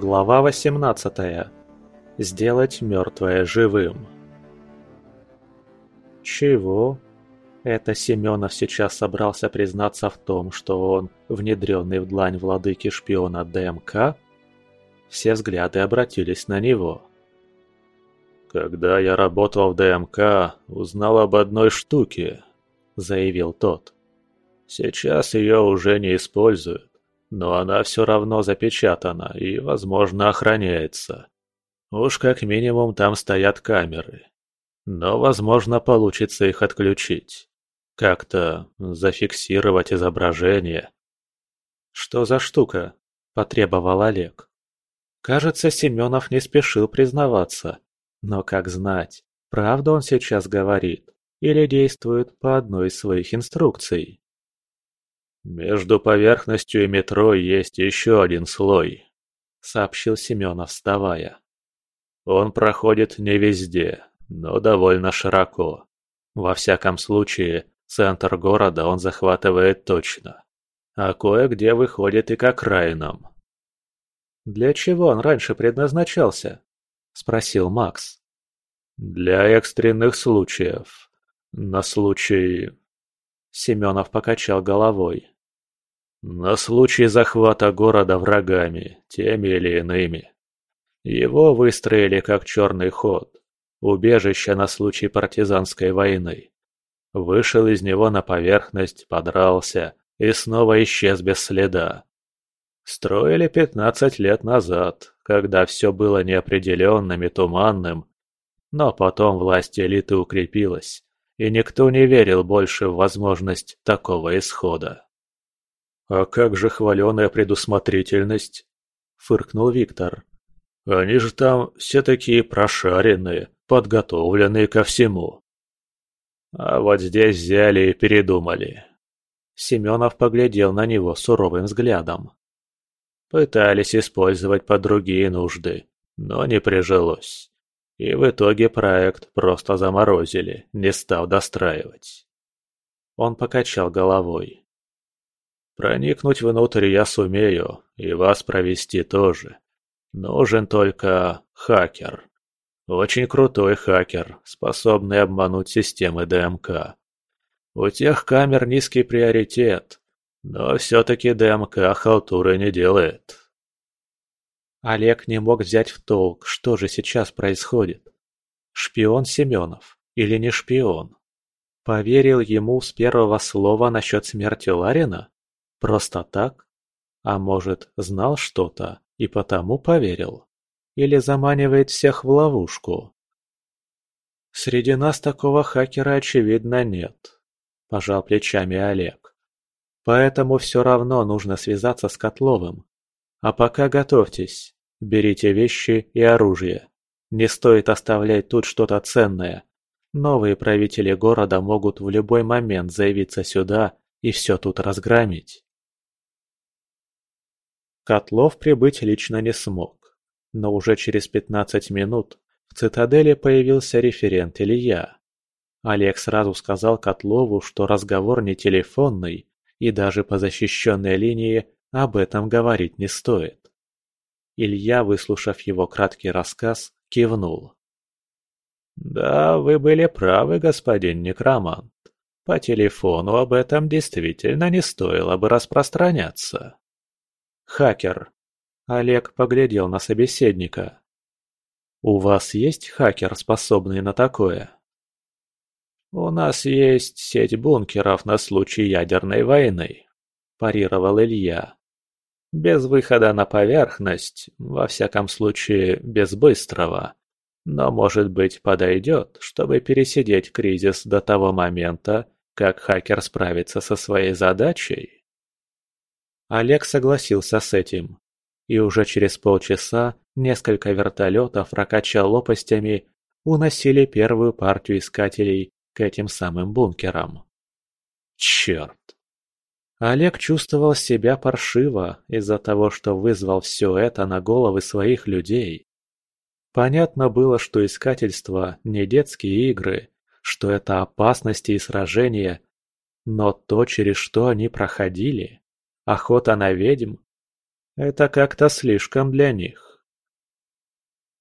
Глава 18. Сделать мертвое живым. Чего? Это Семенов сейчас собрался признаться в том, что он внедренный в длань владыки шпиона ДМК? Все взгляды обратились на него. «Когда я работал в ДМК, узнал об одной штуке», — заявил тот. «Сейчас ее уже не используют но она все равно запечатана и, возможно, охраняется. Уж как минимум там стоят камеры. Но, возможно, получится их отключить. Как-то зафиксировать изображение. «Что за штука?» – потребовал Олег. Кажется, Семенов не спешил признаваться. Но как знать, правду он сейчас говорит или действует по одной из своих инструкций. «Между поверхностью и метро есть еще один слой», — сообщил Семенов, вставая. «Он проходит не везде, но довольно широко. Во всяком случае, центр города он захватывает точно, а кое-где выходит и к окраинам». «Для чего он раньше предназначался?» — спросил Макс. «Для экстренных случаев. На случай...» Семенов покачал головой. На случай захвата города врагами, теми или иными. Его выстроили как черный ход, убежище на случай партизанской войны. Вышел из него на поверхность, подрался и снова исчез без следа. Строили пятнадцать лет назад, когда все было неопределенным и туманным, но потом власть элиты укрепилась, и никто не верил больше в возможность такого исхода. «А как же хваленая предусмотрительность?» – фыркнул Виктор. «Они же там все такие прошаренные, подготовленные ко всему». А вот здесь взяли и передумали. Семенов поглядел на него суровым взглядом. Пытались использовать под другие нужды, но не прижилось. И в итоге проект просто заморозили, не став достраивать. Он покачал головой. Проникнуть внутрь я сумею, и вас провести тоже. Нужен только хакер. Очень крутой хакер, способный обмануть системы ДМК. У тех камер низкий приоритет, но все-таки ДМК халтуры не делает. Олег не мог взять в толк, что же сейчас происходит. Шпион Семенов или не шпион? Поверил ему с первого слова насчет смерти Ларина? Просто так? А может, знал что-то и потому поверил? Или заманивает всех в ловушку? Среди нас такого хакера, очевидно, нет. Пожал плечами Олег. Поэтому все равно нужно связаться с Котловым. А пока готовьтесь. Берите вещи и оружие. Не стоит оставлять тут что-то ценное. Новые правители города могут в любой момент заявиться сюда и все тут разгромить. Котлов прибыть лично не смог, но уже через пятнадцать минут в цитадели появился референт Илья. Олег сразу сказал Котлову, что разговор не телефонный, и даже по защищенной линии об этом говорить не стоит. Илья, выслушав его краткий рассказ, кивнул. «Да, вы были правы, господин Некромант. По телефону об этом действительно не стоило бы распространяться». Хакер. Олег поглядел на собеседника. «У вас есть хакер, способный на такое?» «У нас есть сеть бункеров на случай ядерной войны», – парировал Илья. «Без выхода на поверхность, во всяком случае, без быстрого. Но, может быть, подойдет, чтобы пересидеть кризис до того момента, как хакер справится со своей задачей?» Олег согласился с этим. И уже через полчаса несколько вертолетов, ракача лопастями, уносили первую партию искателей к этим самым бункерам. Черт! Олег чувствовал себя паршиво из-за того, что вызвал все это на головы своих людей. Понятно было, что искательство не детские игры, что это опасности и сражения, но то, через что они проходили... Охота на ведьм? Это как-то слишком для них.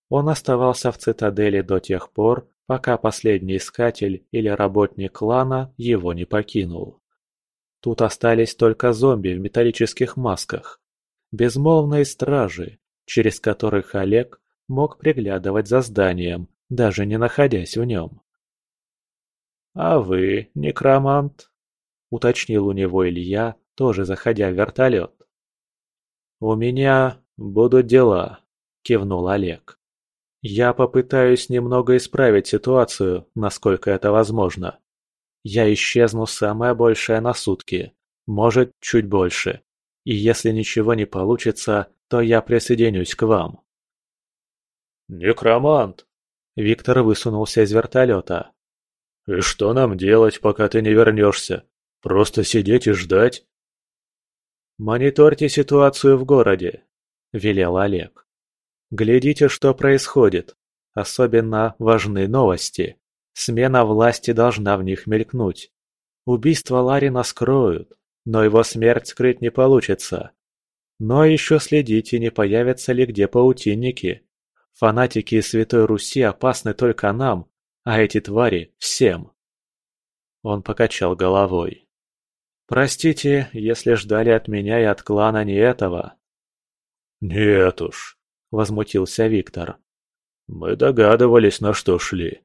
Он оставался в цитадели до тех пор, пока последний искатель или работник клана его не покинул. Тут остались только зомби в металлических масках, безмолвные стражи, через которых Олег мог приглядывать за зданием, даже не находясь в нем. «А вы, некромант?» — уточнил у него Илья, тоже заходя в вертолет. «У меня будут дела», — кивнул Олег. «Я попытаюсь немного исправить ситуацию, насколько это возможно. Я исчезну самое большее на сутки, может, чуть больше. И если ничего не получится, то я присоединюсь к вам». «Некромант!» Виктор высунулся из вертолета. «И что нам делать, пока ты не вернешься? Просто сидеть и ждать?» «Мониторьте ситуацию в городе», — велел Олег. «Глядите, что происходит. Особенно важны новости. Смена власти должна в них мелькнуть. Убийство Ларина скроют, но его смерть скрыть не получится. Но еще следите, не появятся ли где паутинники. Фанатики Святой Руси опасны только нам, а эти твари – всем. Он покачал головой. «Простите, если ждали от меня и от клана не этого». «Нет уж», – возмутился Виктор. «Мы догадывались, на что шли.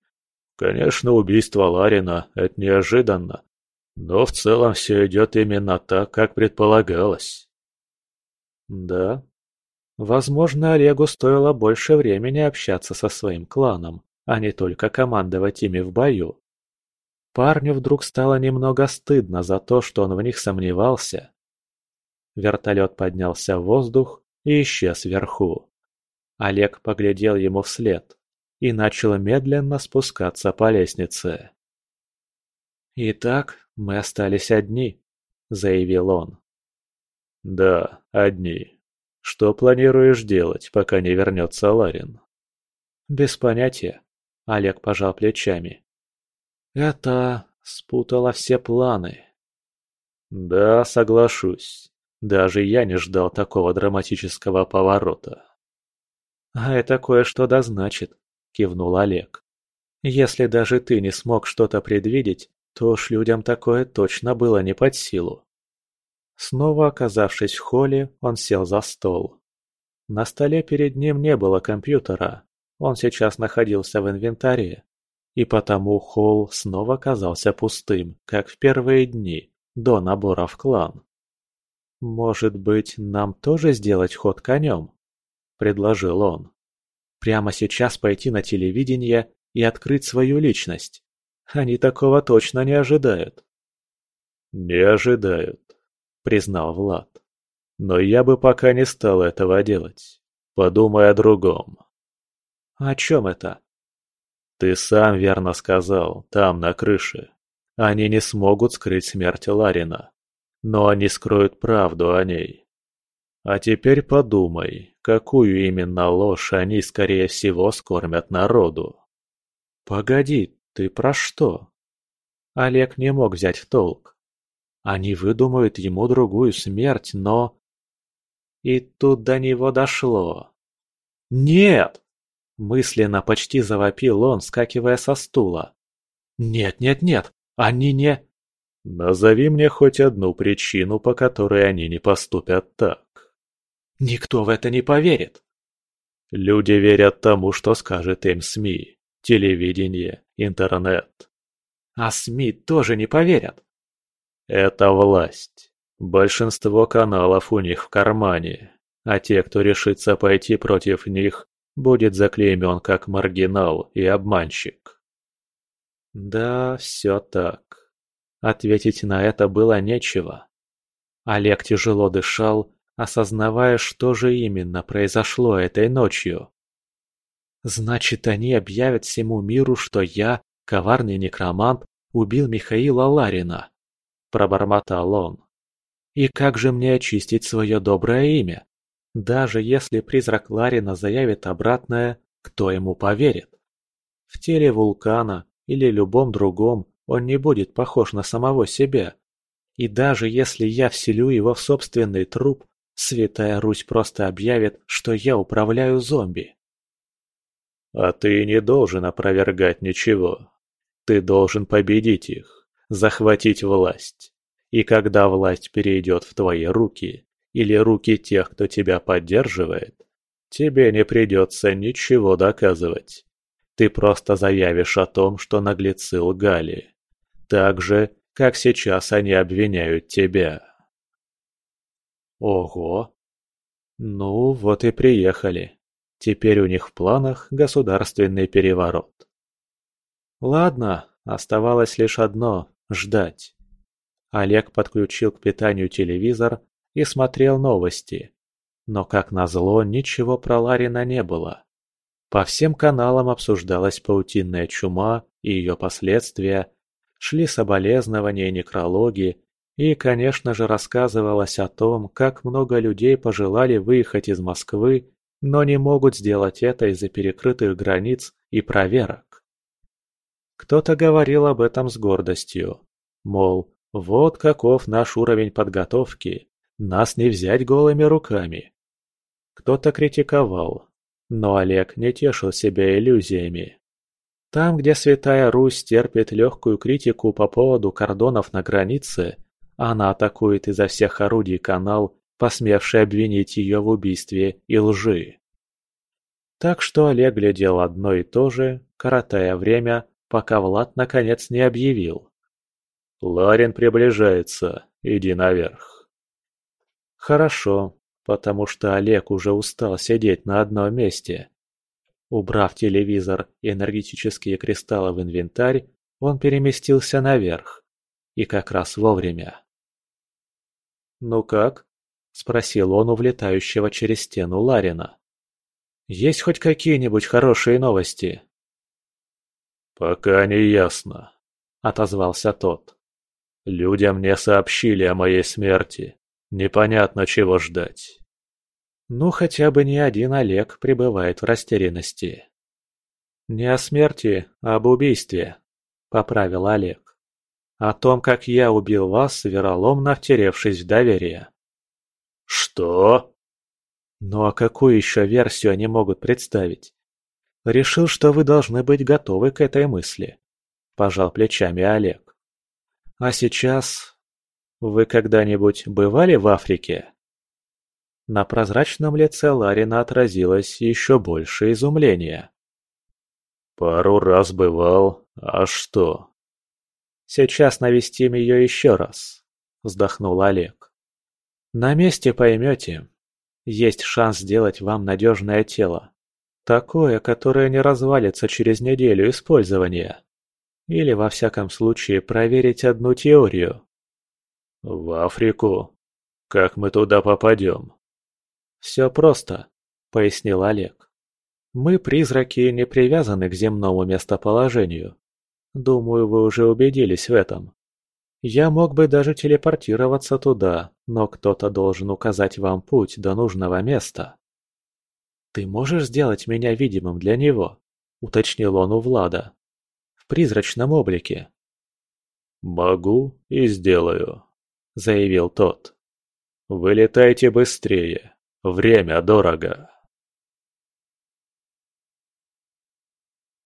Конечно, убийство Ларина – это неожиданно, но в целом все идет именно так, как предполагалось». «Да, Возможно, Олегу стоило больше времени общаться со своим кланом, а не только командовать ими в бою. Парню вдруг стало немного стыдно за то, что он в них сомневался. Вертолет поднялся в воздух и исчез вверху. Олег поглядел ему вслед и начал медленно спускаться по лестнице. «Итак, мы остались одни», — заявил он. «Да, одни», что планируешь делать, пока не вернется Ларин? Без понятия. Олег пожал плечами. Это спутало все планы. Да, соглашусь. Даже я не ждал такого драматического поворота. А это кое-что да значит, кивнул Олег. Если даже ты не смог что-то предвидеть, то уж людям такое точно было не под силу. Снова оказавшись в холле, он сел за стол. На столе перед ним не было компьютера, он сейчас находился в инвентаре. И потому холл снова казался пустым, как в первые дни, до набора в клан. «Может быть, нам тоже сделать ход конем?» – предложил он. «Прямо сейчас пойти на телевидение и открыть свою личность. Они такого точно не ожидают». «Не ожидают», признал Влад. Но я бы пока не стал этого делать. Подумай о другом. О чем это? Ты сам верно сказал, там, на крыше. Они не смогут скрыть смерть Ларина. Но они скроют правду о ней. А теперь подумай, какую именно ложь они, скорее всего, скормят народу. Погоди, ты про что? Олег не мог взять в толк. Они выдумают ему другую смерть, но... И тут до него дошло. «Нет!» – мысленно почти завопил он, скакивая со стула. «Нет, нет, нет! Они не...» «Назови мне хоть одну причину, по которой они не поступят так». «Никто в это не поверит!» «Люди верят тому, что скажет им СМИ, телевидение, интернет». «А СМИ тоже не поверят!» Это власть. Большинство каналов у них в кармане, а те, кто решится пойти против них, будет заклеймен как маргинал и обманщик. Да, все так. Ответить на это было нечего. Олег тяжело дышал, осознавая, что же именно произошло этой ночью. Значит, они объявят всему миру, что я, коварный некромант, убил Михаила Ларина пробормотал он. «И как же мне очистить свое доброе имя? Даже если призрак Ларина заявит обратное, кто ему поверит? В теле вулкана или любом другом он не будет похож на самого себя. И даже если я вселю его в собственный труп, Святая Русь просто объявит, что я управляю зомби. А ты не должен опровергать ничего. Ты должен победить их, захватить власть. И когда власть перейдет в твои руки, или руки тех, кто тебя поддерживает, тебе не придется ничего доказывать. Ты просто заявишь о том, что наглецы лгали. Так же, как сейчас они обвиняют тебя. Ого. Ну, вот и приехали. Теперь у них в планах государственный переворот. Ладно, оставалось лишь одно – ждать. Олег подключил к питанию телевизор и смотрел новости. Но, как назло, ничего про Ларина не было. По всем каналам обсуждалась паутинная чума и ее последствия, шли соболезнования и некрологи, и, конечно же, рассказывалось о том, как много людей пожелали выехать из Москвы, но не могут сделать это из-за перекрытых границ и проверок. Кто-то говорил об этом с гордостью, мол, вот каков наш уровень подготовки, нас не взять голыми руками. Кто-то критиковал, но Олег не тешил себя иллюзиями. Там, где Святая Русь терпит легкую критику по поводу кордонов на границе, она атакует изо всех орудий канал, посмевший обвинить ее в убийстве и лжи. Так что Олег глядел одно и то же, коротая время, пока Влад наконец не объявил. «Ларин приближается, иди наверх». Хорошо, потому что Олег уже устал сидеть на одном месте. Убрав телевизор и энергетические кристаллы в инвентарь, он переместился наверх. И как раз вовремя. «Ну как?» – спросил он у влетающего через стену Ларина. «Есть хоть какие-нибудь хорошие новости?» «Пока не ясно», – отозвался тот. «Людям не сообщили о моей смерти. Непонятно, чего ждать. Ну, хотя бы не один Олег пребывает в растерянности. «Не о смерти, а об убийстве», — поправил Олег. «О том, как я убил вас, вероломно втеревшись в доверие». «Что?» «Ну а какую еще версию они могут представить?» «Решил, что вы должны быть готовы к этой мысли», — пожал плечами Олег. «А сейчас... Вы когда-нибудь бывали в Африке?» На прозрачном лице Ларина отразилось еще больше изумления. «Пару раз бывал, а что?» «Сейчас навестим ее еще раз», — вздохнул Олег. «На месте поймете. Есть шанс сделать вам надежное тело. Такое, которое не развалится через неделю использования. Или, во всяком случае, проверить одну теорию». «В Африку? Как мы туда попадем?» «Все просто», — пояснил Олег. «Мы, призраки, не привязаны к земному местоположению. Думаю, вы уже убедились в этом. Я мог бы даже телепортироваться туда, но кто-то должен указать вам путь до нужного места». «Ты можешь сделать меня видимым для него?» — уточнил он у Влада. «В призрачном облике». «Могу и сделаю», — заявил тот. «Вылетайте быстрее». Время дорого.